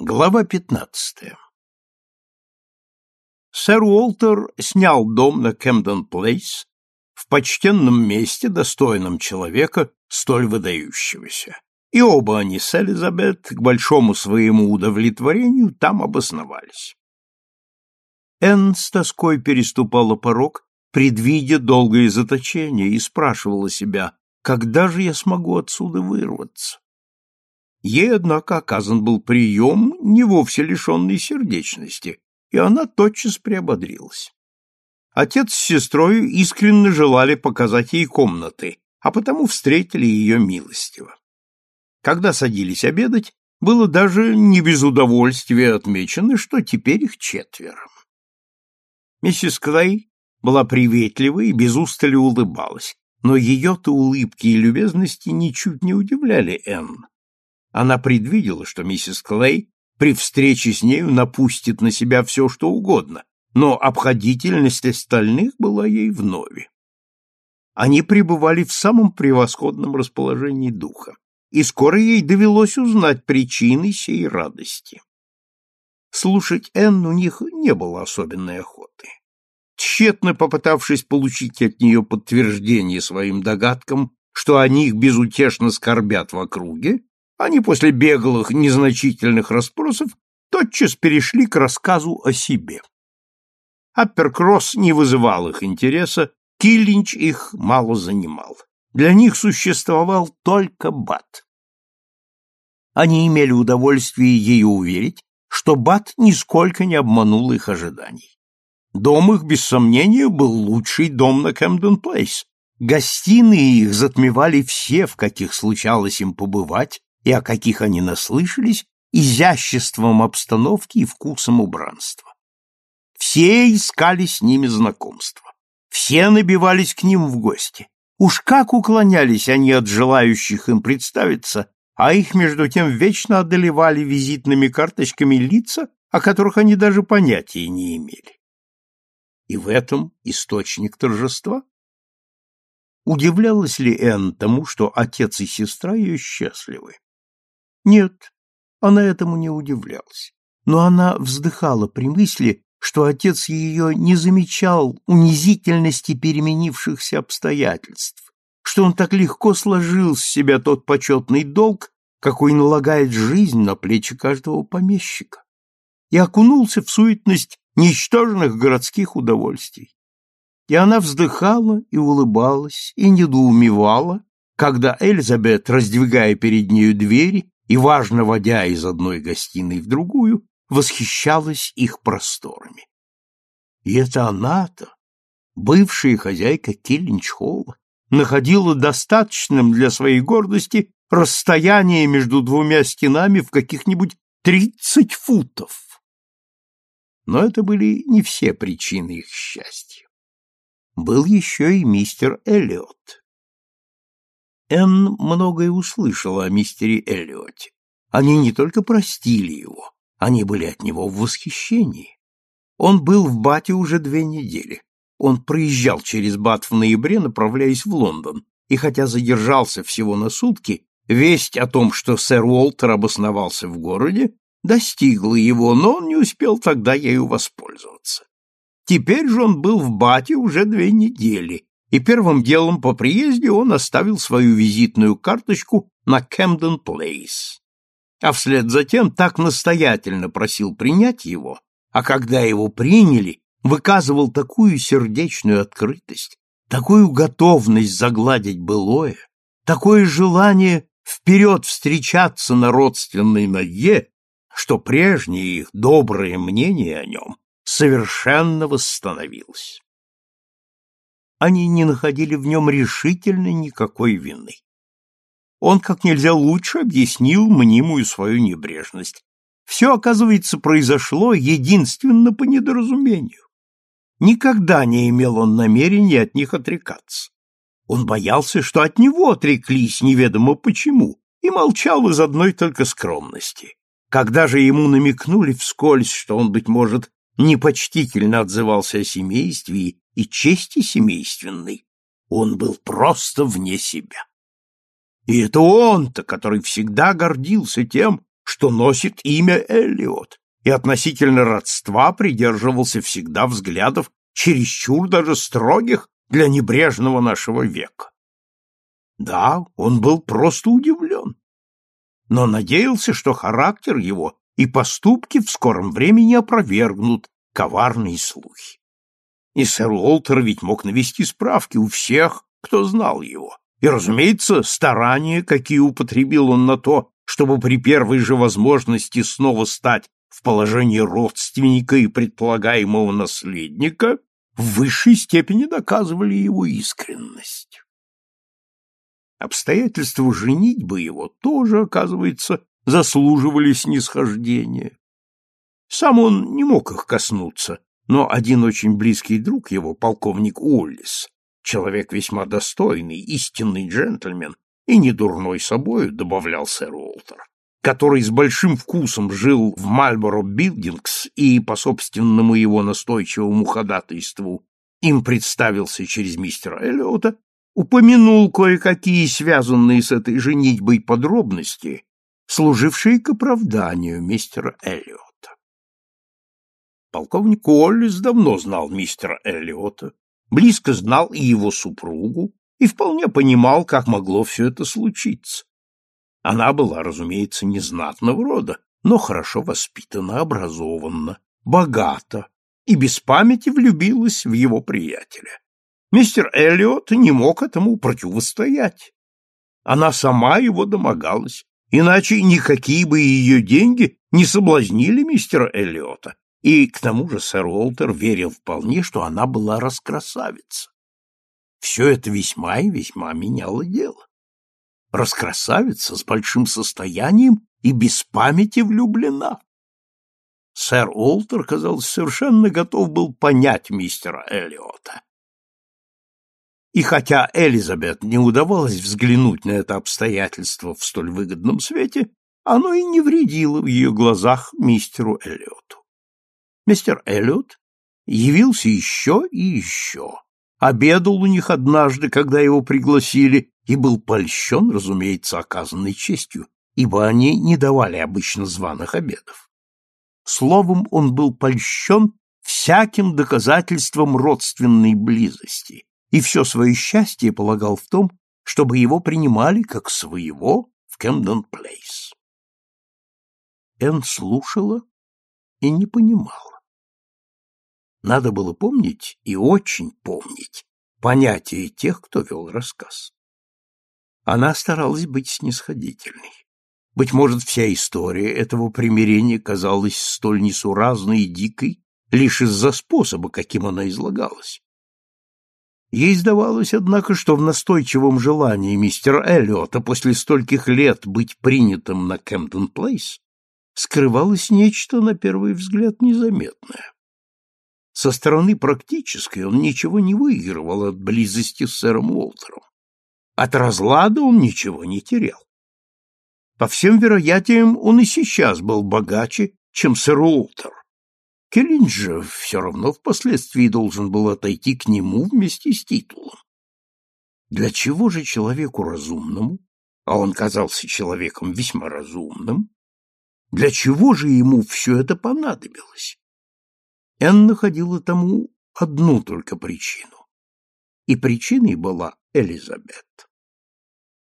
Глава пятнадцатая Сэр Уолтер снял дом на Кэмден-Плейс в почтенном месте, достойном человека, столь выдающегося. И оба они с Элизабет, к большому своему удовлетворению, там обосновались. Энн с тоской переступала порог, предвидя долгое заточение, и спрашивала себя, когда же я смогу отсюда вырваться? Ей, однако, оказан был прием, не вовсе лишенный сердечности, и она тотчас приободрилась. Отец с сестрой искренне желали показать ей комнаты, а потому встретили ее милостиво. Когда садились обедать, было даже не без удовольствия отмечено, что теперь их четверо. Миссис Клей была приветлива и без устали улыбалась, но ее-то улыбки и любезности ничуть не удивляли Энн. Она предвидела, что миссис Клей при встрече с нею напустит на себя все, что угодно, но обходительность остальных была ей вновь. Они пребывали в самом превосходном расположении духа, и скоро ей довелось узнать причины сей радости. Слушать Энн у них не было особенной охоты. Тщетно попытавшись получить от нее подтверждение своим догадкам, что о них безутешно скорбят в округе, они после беглых незначительных расспросов тотчас перешли к рассказу о себе. Апперкросс не вызывал их интереса, Киллинч их мало занимал. Для них существовал только Бат. Они имели удовольствие ее уверить, что Бат нисколько не обманул их ожиданий. Дом их, без сомнения, был лучший дом на Кэмден-Плейс. Гостиные их затмевали все, в каких случалось им побывать, и о каких они наслышались, изяществом обстановки и вкусом убранства. Все искали с ними знакомства. Все набивались к ним в гости. Уж как уклонялись они от желающих им представиться, а их между тем вечно одолевали визитными карточками лица, о которых они даже понятия не имели. И в этом источник торжества. Удивлялась ли Энн тому, что отец и сестра ее счастливы? Нет, она этому не удивлялась. Но она вздыхала при мысли, что отец ее не замечал унизительности переменившихся обстоятельств, что он так легко сложил с себя тот почетный долг, какой налагает жизнь на плечи каждого помещика, и окунулся в суетность ничтожных городских удовольствий. И она вздыхала и улыбалась, и недоумевала, когда Эльзабет, раздвигая перед нею двери, и, важно водя из одной гостиной в другую, восхищалась их просторами. И это она-то, бывшая хозяйка Киллинчхолла, находила достаточным для своей гордости расстояние между двумя стенами в каких-нибудь тридцать футов. Но это были не все причины их счастья. Был еще и мистер Эллиот, Энн многое услышала о мистере Эллиоте. Они не только простили его, они были от него в восхищении. Он был в Бате уже две недели. Он проезжал через Бат в ноябре, направляясь в Лондон, и хотя задержался всего на сутки, весть о том, что сэр Уолтер обосновался в городе, достигла его, но он не успел тогда ею воспользоваться. Теперь же он был в Бате уже две недели, и первым делом по приезде он оставил свою визитную карточку на Кэмден Плейс. А вслед за тем так настоятельно просил принять его, а когда его приняли, выказывал такую сердечную открытость, такую готовность загладить былое, такое желание вперед встречаться на родственной ноге, что прежнее их доброе мнение о нем совершенно восстановилось они не находили в нем решительно никакой вины. Он как нельзя лучше объяснил мнимую свою небрежность. Все, оказывается, произошло единственно по недоразумению. Никогда не имел он намерения от них отрекаться. Он боялся, что от него отреклись неведомо почему, и молчал из одной только скромности. Когда же ему намекнули вскользь, что он, быть может, непочтительно отзывался о семействе и чести семейственной, он был просто вне себя. И это он-то, который всегда гордился тем, что носит имя Эллиот, и относительно родства придерживался всегда взглядов чересчур даже строгих для небрежного нашего века. Да, он был просто удивлен, но надеялся, что характер его и поступки в скором времени опровергнут коварные слухи. И сэр Уолтер ведь мог навести справки у всех, кто знал его. И, разумеется, старания, какие употребил он на то, чтобы при первой же возможности снова стать в положении родственника и предполагаемого наследника, в высшей степени доказывали его искренность. Обстоятельства женитьбы его тоже, оказывается, заслуживали снисхождения. Сам он не мог их коснуться, но один очень близкий друг его, полковник Уоллис, человек весьма достойный, истинный джентльмен и не дурной собою, добавлял сэр Уолтер, который с большим вкусом жил в Мальборо Билдингс и, по собственному его настойчивому ходатайству, им представился через мистера Эллиота, упомянул кое-какие связанные с этой женитьбой подробности, служившие к оправданию мистера Эллиота. Полковник Уоллес давно знал мистера Эллиота, близко знал и его супругу, и вполне понимал, как могло все это случиться. Она была, разумеется, незнатного рода, но хорошо воспитана, образована, богата и без памяти влюбилась в его приятеля. Мистер Эллиот не мог этому противостоять. Она сама его домогалась, иначе никакие бы ее деньги не соблазнили мистера Эллиота, и к тому же сэр Уолтер верил вполне, что она была раскрасавица. Все это весьма и весьма меняло дело. Раскрасавица с большим состоянием и без памяти влюблена. Сэр Уолтер, казалось, совершенно готов был понять мистера Эллиота. И хотя Элизабет не удавалось взглянуть на это обстоятельство в столь выгодном свете, оно и не вредило в ее глазах мистеру Эллиоту. Мистер Эллиот явился еще и еще, обедал у них однажды, когда его пригласили, и был польщен, разумеется, оказанной честью, ибо они не давали обычно званых обедов. Словом, он был польщен всяким доказательством родственной близости и все свое счастье полагал в том, чтобы его принимали как своего в Кэмден-Плейс. Энн слушала и не понимала. Надо было помнить и очень помнить понятия тех, кто вел рассказ. Она старалась быть снисходительной. Быть может, вся история этого примирения казалась столь несуразной и дикой лишь из-за способа, каким она излагалась. Ей сдавалось, однако, что в настойчивом желании мистера Эллиота после стольких лет быть принятым на Кемптон-Плейс скрывалось нечто, на первый взгляд, незаметное. Со стороны практической он ничего не выигрывал от близости с сэром Уолтером. От разлада он ничего не терял. По всем вероятиям, он и сейчас был богаче, чем сэр Уолтер. Келлинч же все равно впоследствии должен был отойти к нему вместе с титулом. Для чего же человеку разумному, а он казался человеком весьма разумным, для чего же ему все это понадобилось? Энн находила тому одну только причину. И причиной была Элизабет.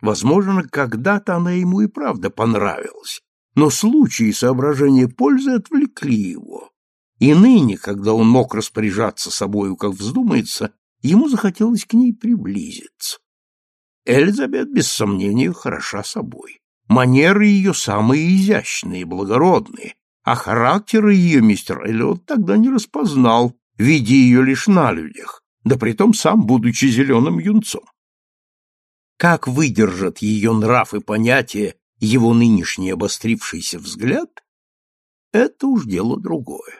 Возможно, когда-то она ему и правда понравилась, но случаи и соображения пользы отвлекли его. И ныне, когда он мог распоряжаться собою, как вздумается, ему захотелось к ней приблизиться. Элизабет, без сомнения, хороша собой. Манеры ее самые изящные, благородные, а характера ее мистер Эллиот тогда не распознал, видя ее лишь на людях, да притом сам будучи зеленым юнцом. Как выдержат ее нрав и понятия его нынешний обострившийся взгляд, это уж дело другое.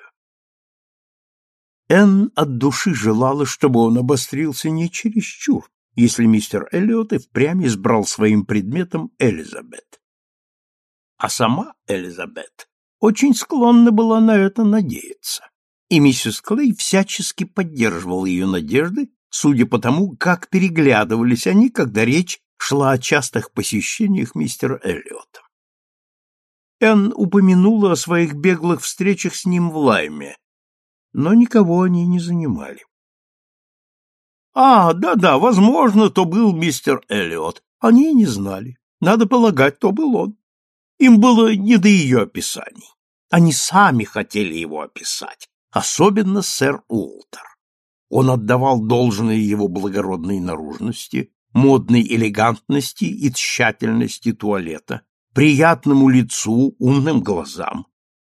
Энн от души желала, чтобы он обострился не чересчур, если мистер Эллиот и впрямь избрал своим предметом Элизабет. А сама Элизабет очень склонна была на это надеяться, и миссис Клей всячески поддерживала ее надежды, судя по тому, как переглядывались они, когда речь шла о частых посещениях мистера Эллиота. Энн упомянула о своих беглых встречах с ним в Лайме, но никого они не занимали. А, да-да, возможно, то был мистер Эллиот. Они не знали. Надо полагать, то был он. Им было не до ее описаний. Они сами хотели его описать, особенно сэр Уолтер. Он отдавал должное его благородной наружности, модной элегантности и тщательности туалета, приятному лицу, умным глазам.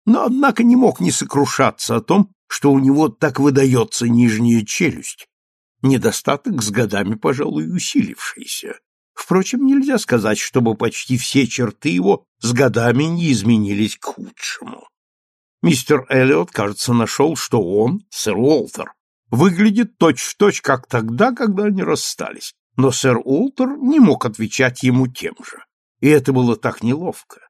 Но, однако, не мог не сокрушаться о том, что у него так выдается нижняя челюсть, недостаток с годами, пожалуй, усилившийся. Впрочем, нельзя сказать, чтобы почти все черты его с годами не изменились к худшему. Мистер Эллиот, кажется, нашел, что он, сэр Уолтер, выглядит точь-в-точь, точь, как тогда, когда они расстались, но сэр Уолтер не мог отвечать ему тем же, и это было так неловко.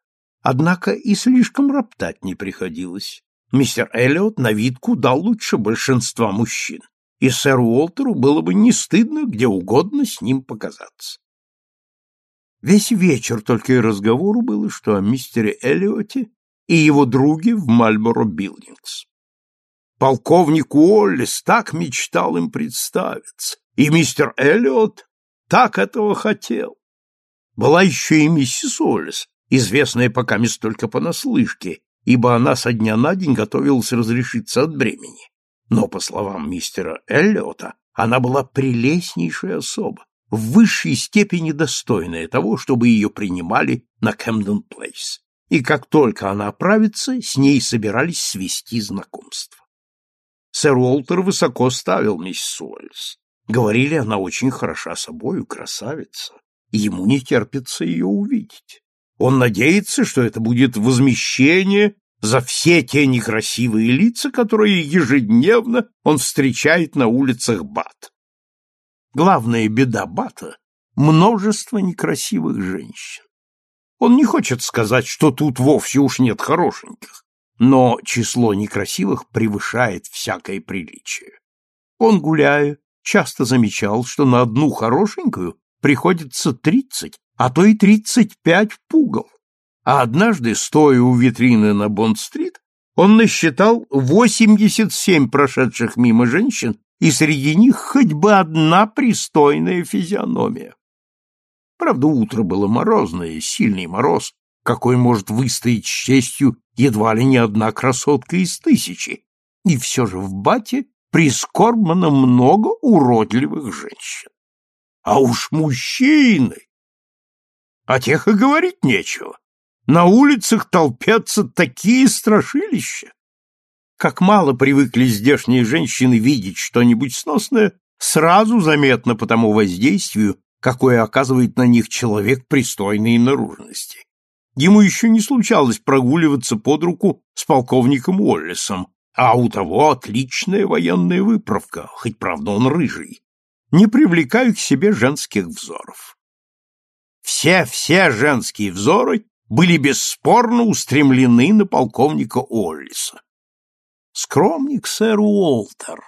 Однако и слишком роптать не приходилось. Мистер Эллиот на вид куда лучше большинства мужчин и сэру Уолтеру было бы не стыдно где угодно с ним показаться. Весь вечер только и разговору было, что о мистере Эллиоте и его друге в Мальборо Билдингс. Полковник Уоллес так мечтал им представиться, и мистер Эллиот так этого хотел. Была еще и миссис Уоллес, известная пока мест только понаслышке, ибо она со дня на день готовилась разрешиться от бремени. Но, по словам мистера Эллиота, она была прелестнейшая особа, в высшей степени достойная того, чтобы ее принимали на Кэмден-Плейс. И как только она оправится, с ней собирались свести знакомство. Сэр Уолтер высоко ставил миссис Уэльс. Говорили, она очень хороша собою, красавица. Ему не терпится ее увидеть. Он надеется, что это будет возмещение за все те некрасивые лица, которые ежедневно он встречает на улицах Бат. Главная беда Бата — множество некрасивых женщин. Он не хочет сказать, что тут вовсе уж нет хорошеньких, но число некрасивых превышает всякое приличие. Он, гуляя, часто замечал, что на одну хорошенькую приходится тридцать, а то и тридцать пять пугал а однажды, стоя у витрины на Бонд-стрит, он насчитал 87 прошедших мимо женщин, и среди них хоть бы одна пристойная физиономия. Правда, утро было морозное, сильный мороз, какой может выстоять с честью едва ли не одна красотка из тысячи, и все же в бате прискорбно много уродливых женщин. А уж мужчины! О тех и говорить нечего. На улицах толпятся такие страшилища. Как мало привыкли здешние женщины видеть что-нибудь сносное, сразу заметно по тому воздействию, какое оказывает на них человек пристойной наружности. Ему еще не случалось прогуливаться под руку с полковником Уоллесом, а у того отличная военная выправка, хоть, правда, он рыжий. Не привлекаю к себе женских взоров. Все-все женские взоры были бесспорно устремлены на полковника Оллиса. Скромник сэр Уолтер.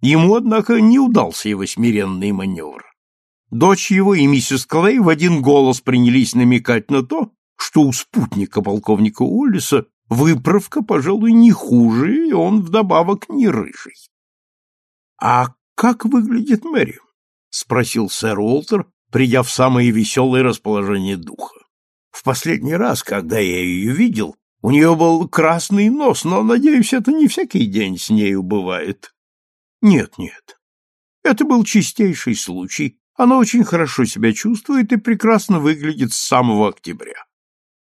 Ему, однако, не удался его смиренный маневр. Дочь его и миссис Клей в один голос принялись намекать на то, что у спутника полковника Уоллиса выправка, пожалуй, не хуже, и он вдобавок не рыжий. — А как выглядит Мэри? — спросил сэр Уолтер, придя в самое веселое расположение духа. В последний раз, когда я ее видел, у нее был красный нос, но, надеюсь, это не всякий день с нею бывает. Нет, нет. Это был чистейший случай. Она очень хорошо себя чувствует и прекрасно выглядит с самого октября.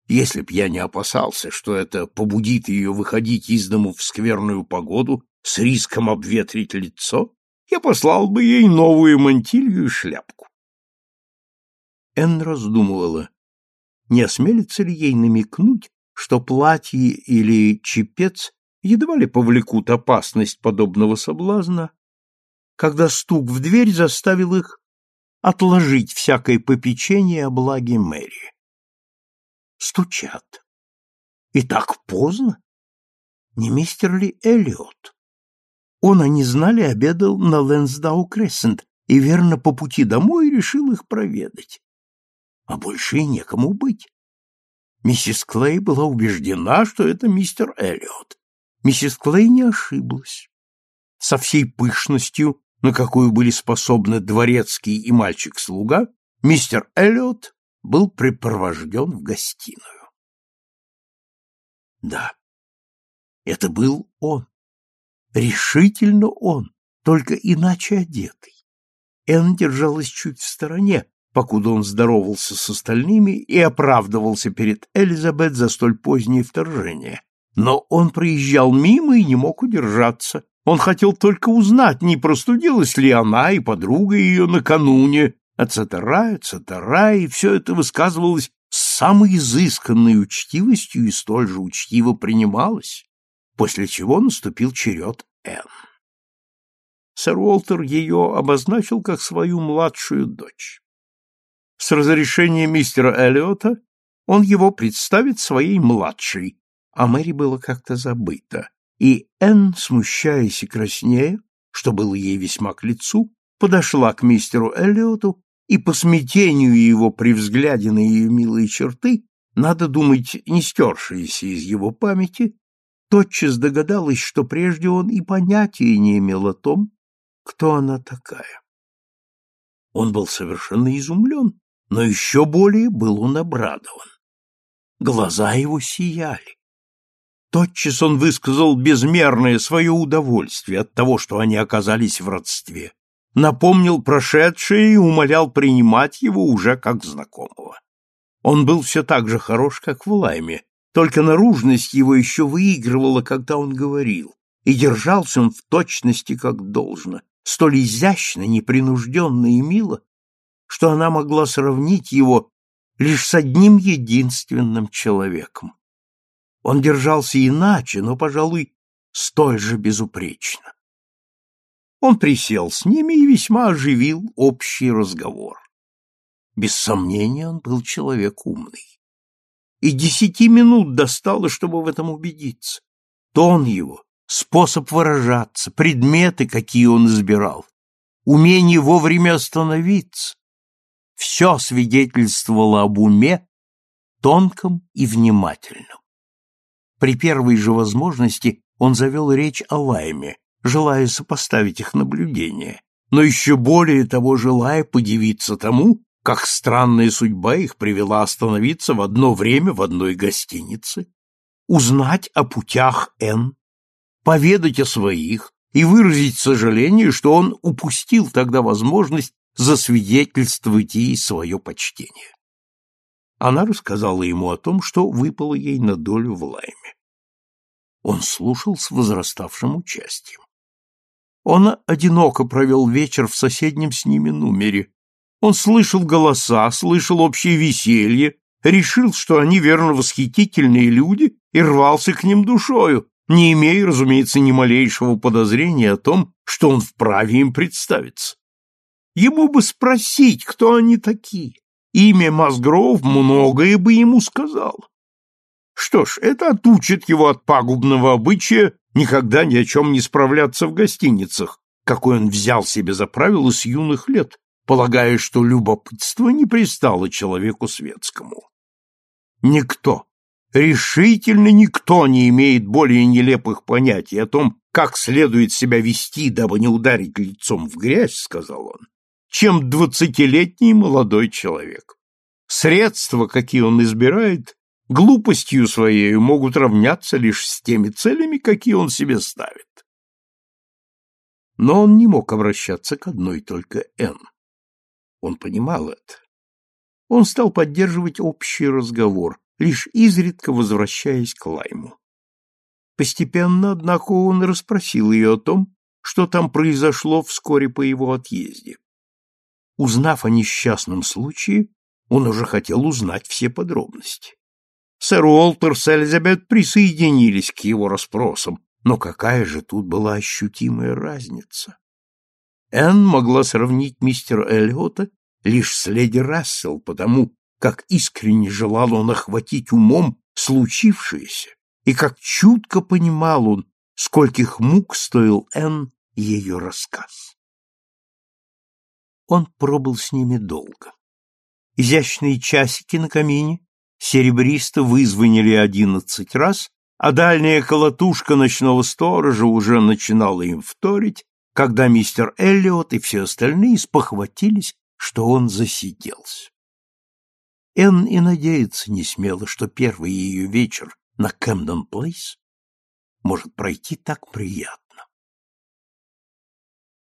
Если б я не опасался, что это побудит ее выходить из дому в скверную погоду с риском обветрить лицо, я послал бы ей новую мантилью и шляпку. Энн раздумывала, не осмелится ли ей намекнуть, что платье или чепец едва ли повлекут опасность подобного соблазна, когда стук в дверь заставил их отложить всякое попечение о благе Мэри. Стучат. И так поздно? Не мистер ли Эллиот? Он, они знали, обедал на Лэнсдау Крессент и, верно, по пути домой решил их проведать а больше некому быть. Миссис Клей была убеждена, что это мистер Эллиот. Миссис Клей не ошиблась. Со всей пышностью, на какую были способны дворецкий и мальчик-слуга, мистер Эллиот был припровожден в гостиную. Да, это был он. Решительно он, только иначе одетый. Энн держалась чуть в стороне, покуда он здоровался с остальными и оправдывался перед Элизабет за столь позднее вторжение. Но он проезжал мимо и не мог удержаться. Он хотел только узнать, не простудилась ли она и подруга ее накануне, ацетера, ацетера, и все это высказывалось с самой изысканной учтивостью и столь же учтиво принималось, после чего наступил черед Энн. Сэр Уолтер ее обозначил как свою младшую дочь. С разрешения мистера Эллиота он его представит своей младшей, а Мэри было как-то забыто, и Энн, смущаясь и краснея, что было ей весьма к лицу, подошла к мистеру Эллиоту и по смятению его при взгляде на ее милые черты, надо думать, не стершиеся из его памяти, тотчас догадалась, что прежде он и понятия не имел о том, кто она такая. Он был совершенно изумлен, но еще более был он обрадован. Глаза его сияли. Тотчас он высказал безмерное свое удовольствие от того, что они оказались в родстве, напомнил прошедшее и умолял принимать его уже как знакомого. Он был все так же хорош, как в Лайме, только наружность его еще выигрывала, когда он говорил, и держался он в точности, как должно, столь изящно, непринужденно и мило, что она могла сравнить его лишь с одним единственным человеком. Он держался иначе, но, пожалуй, столь же безупречно. Он присел с ними и весьма оживил общий разговор. Без сомнения, он был человек умный. И десяти минут достало, чтобы в этом убедиться. Тон его, способ выражаться, предметы, какие он избирал, умение вовремя остановиться, все свидетельствовало об уме, тонком и внимательном. При первой же возможности он завел речь о Лайме, желая сопоставить их наблюдения, но еще более того желая подивиться тому, как странная судьба их привела остановиться в одно время в одной гостинице, узнать о путях Н, поведать о своих и выразить сожаление, что он упустил тогда возможность засвидетельствовать ей свое почтение. Она рассказала ему о том, что выпало ей на долю в лайме. Он слушал с возраставшим участием. Он одиноко провел вечер в соседнем с ними номере. Он слышал голоса, слышал общее веселье, решил, что они верно восхитительные люди, и рвался к ним душою, не имея, разумеется, ни малейшего подозрения о том, что он вправе им представиться. Ему бы спросить, кто они такие. Имя Мазгров многое бы ему сказал. Что ж, это отучит его от пагубного обычая никогда ни о чем не справляться в гостиницах, какой он взял себе за правило с юных лет, полагая, что любопытство не пристало человеку светскому. Никто, решительно никто не имеет более нелепых понятий о том, как следует себя вести, дабы не ударить лицом в грязь, сказал он, чем двадцатилетний молодой человек. Средства, какие он избирает, глупостью своей могут равняться лишь с теми целями, какие он себе ставит. Но он не мог обращаться к одной только Н. Он понимал это. Он стал поддерживать общий разговор, лишь изредка возвращаясь к Лайму. Постепенно, однако, он расспросил ее о том, что там произошло вскоре по его отъезде. Узнав о несчастном случае, он уже хотел узнать все подробности. Сэр Уолтер с Элизабет присоединились к его расспросам, но какая же тут была ощутимая разница? Энн могла сравнить мистера Эллиота лишь с леди Рассел, потому как искренне желал он охватить умом случившееся, и как чутко понимал он, скольких мук стоил Энн ее рассказ. Он пробыл с ними долго. Изящные часики на камине Серебристо вызвонили одиннадцать раз, а дальняя колотушка ночного сторожа уже начинала им вторить, когда мистер Эллиот и все остальные спохватились, что он засиделся. Энн и надеяться не смела, что первый ее вечер на Кэмдон-Плейс может пройти так приятно.